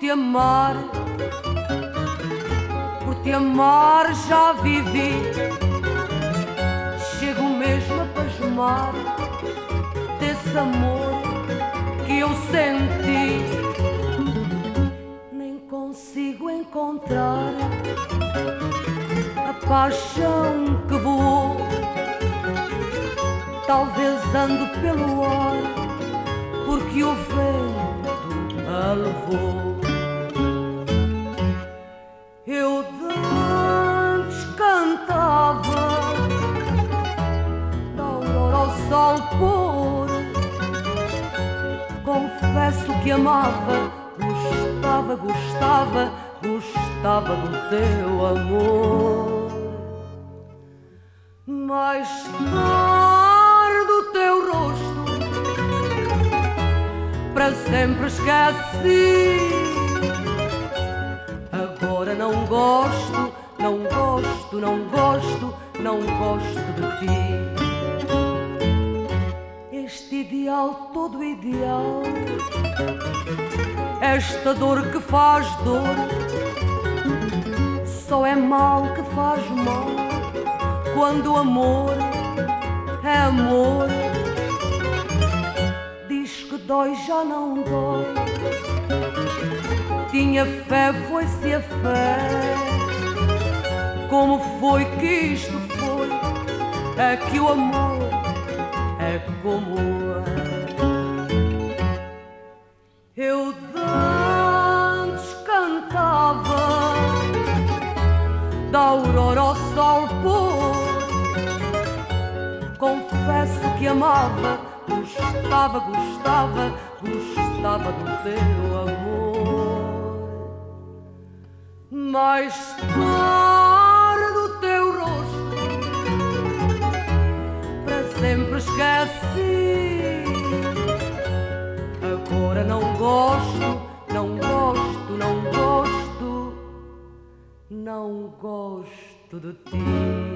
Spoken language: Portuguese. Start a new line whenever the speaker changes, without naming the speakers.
te amar, por te amar já vivi. Chego mesmo a pasmar desse amor que eu senti. Nem consigo encontrar a paixão que voou. Talvez ando pelo ar, porque o vento Eu dantes cantava da aurora ao sol pôr. Confesso que amava, gostava, gostava, gostava do teu amor. Sempre esqueci. Agora não gosto, não gosto, não gosto, não gosto de ti. Este ideal, todo ideal, esta dor que faz dor, só é mal que faz mal quando o amor é amor. Dói, já não dói. Tinha fé, foi-se a fé. Como foi que isto foi? É que o amor é como é. Eu dantes cantava da aurora ao sol pôr. Confesso que amava, gostava, gostava, gostava do teu amor. Mais tarde o teu rosto para sempre esqueci. Agora não gosto, não gosto, não gosto, não gosto de ti.